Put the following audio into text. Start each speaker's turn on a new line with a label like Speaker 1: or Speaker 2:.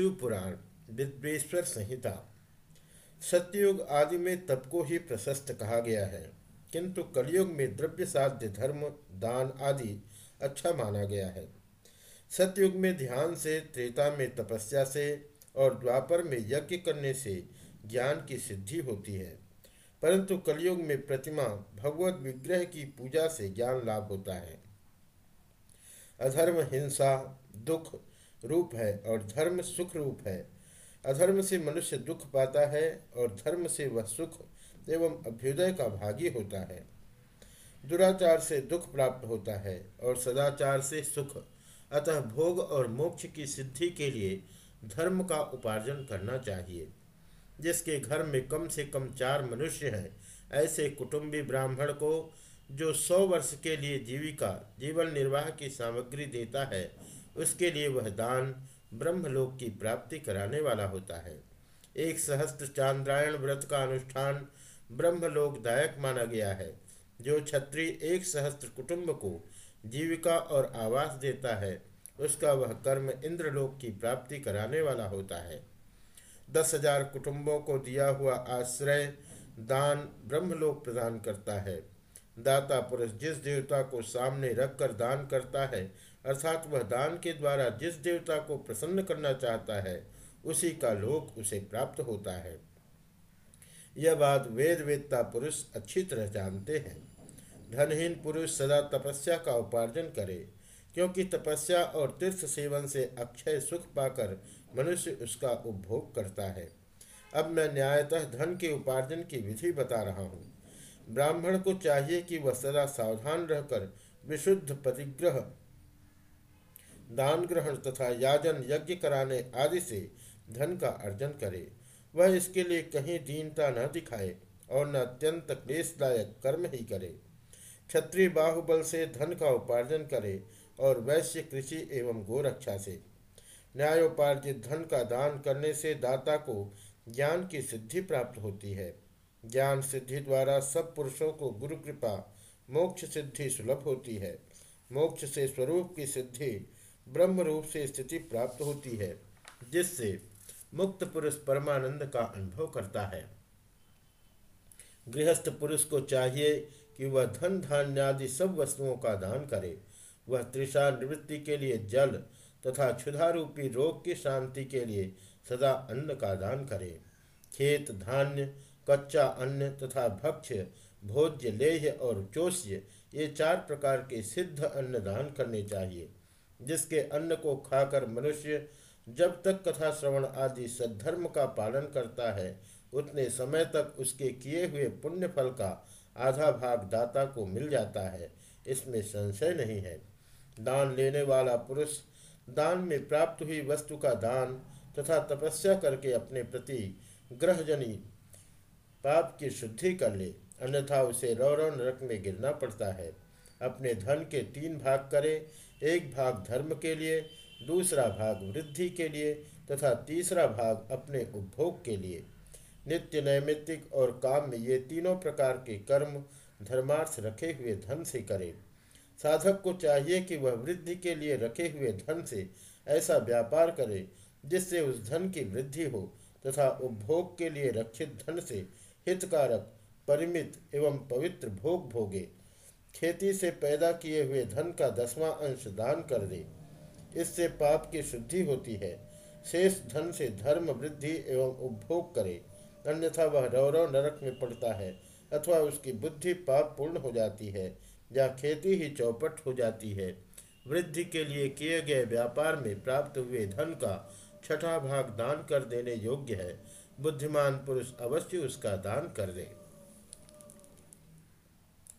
Speaker 1: शिवपुराण, विद्वेश्वर संहिता सत्ययुग आदि में तप को ही प्रशस्त कहा गया है। किंतु कलयुग में द्रव्य साध्य धर्म, दान आदि अच्छा माना गया है। सतयुग में ध्यान से, त्रेता में तपस्या से और द्वापर में यज्ञ करने से ज्ञान की सिद्धि होती है। परंतु कलयुग में प्रतिमा, भगवत विग्रह की पूजा से ज्ञान लाभ होता है। अधर्म, हिंसा, दुख रूप है और धर्म सुख रूप है। अधर्म से मनुष्य दुख पाता है और धर्म से वह सुख एवं अभ्युदय का भागी होता है। दुराचार से दुख प्राप्त होता है और सदाचार से सुख, अतः भोग और मोक्ष की सिद्धि के लिए धर्म का उपार्जन करना चाहिए। जिसके घर में कम से कम चार मनुष्य हैं, ऐसे कुटुंबी ब्राह्मण को जो सौ वर्ष के लिए जीविका, जीवन निर्वाह की सामग्री देता है उसके लिए वह दान ब्रह्मलोक की प्राप्ति कराने वाला होता है। एक सहस्त्र चांद्रायण व्रत का अनुष्ठान ब्रह्मलोक दायक माना गया है, जो छत्री एक सहस्त्र कुटुंब को जीविका और आवास देता है। उसका वह कर्म इंद्रलोक की प्राप्ति कराने वाला होता है। दस हज़ार कुटुंबों को दिया हुआ आश्रय दान ब्रह्मलोक प्रदान करता है। दाता पुरुष जिस देवता को सामने रखकर दान करता है अर्थात वह दान के द्वारा जिस देवता को प्रसन्न करना चाहता है, उसी का लोक उसे प्राप्त होता है। यह बात वेद वेदता पुरुष अच्छी तरह जानते हैं। धनहीन पुरुष सदा तपस्या का उपार्जन करे, क्योंकि तपस्या और तीर्थ सेवन से अक्षय सुख पाकर मनुष्य उसका उपभोग करता है। अब मैं न्यायतः धन के उपार्जन की विधि बता रहा हूँ। ब्राह्मण को चाहिए कि वह सदा सावधान रहकर विशुद्ध परिग्रह दान ग्रहण तथा याजन यज्ञ कराने आदि से धन का अर्जन करे। वह इसके लिए कहीं दीनता न दिखाए और न अत्यंत क्लेशदायक कर्म ही करे। क्षत्रिय बाहुबल से धन का उपार्जन करे और वैश्य कृषि एवं गोरक्षा से। न्यायोपार्जित धन का दान करने से दाता को ज्ञान की सिद्धि प्राप्त होती है। ज्ञान सिद्धि द्वारा सब पुरुषों को गुरु कृपा मोक्ष सिद्धि सुलभ होती है। मोक्ष से स्वरूप की सिद्धि ब्रह्म रूप से स्थिति प्राप्त होती है, जिससे मुक्त पुरुष परमानंद का अनुभव करता है। गृहस्थ पुरुष को चाहिए कि वह धन धान्यादि सब वस्तुओं का दान करे। वह तृषा निवृत्ति के लिए जल तथा क्षुधारूपी रोग की शांति के लिए सदा अन्न का दान करे। खेत धान्य, कच्चा अन्न तथा भक्ष्य, भोज्य, लेह और चोष्य ये चार प्रकार के सिद्ध अन्न दान करने चाहिए। जिसके अन्न को खाकर मनुष्य जब तक कथा श्रवण आदि सद्धर्म का पालन करता है, उतने समय तक उसके किए हुए पुण्य फल का आधा भाग दाता को मिल जाता है। इसमें संशय नहीं है। दान लेने वाला पुरुष दान में प्राप्त हुई वस्तु का दान तथा तपस्या करके अपने प्रति ग्रहजनी पाप की शुद्धि कर ले, अन्यथा उसे रौरव नरक में गिरना पड़ता है। अपने धन के तीन भाग करे, एक भाग धर्म के लिए, दूसरा भाग वृद्धि के लिए तथा तीसरा भाग अपने उपभोग के लिए। नित्य नैमित्तिक और काम में ये तीनों प्रकार के कर्म धर्मार्थ रखे हुए धन से करे। साधक को चाहिए कि वह वृद्धि के लिए रखे हुए धन से ऐसा व्यापार करे, जिससे उस धन की वृद्धि हो तथा उपभोग के लिए रक्षित धन से हितकारक, परिमित एवं पवित्र भोग भोगे। खेती से पैदा किए हुए धन का दसवां अंश दान कर दे। इससे पाप की शुद्धि होती है। शेष धन से धर्म वृद्धि एवं उपभोग करे। अन्यथा वह रौरव नरक में पड़ता है अथवा उसकी बुद्धि पाप पूर्ण हो जाती है या खेती ही चौपट हो जाती है। वृद्धि के लिए किए गए व्यापार में प्राप्त हुए धन का छठा भाग दान कर देने योग्य है। बुद्धिमान पुरुष अवश्य उसका दान कर दे।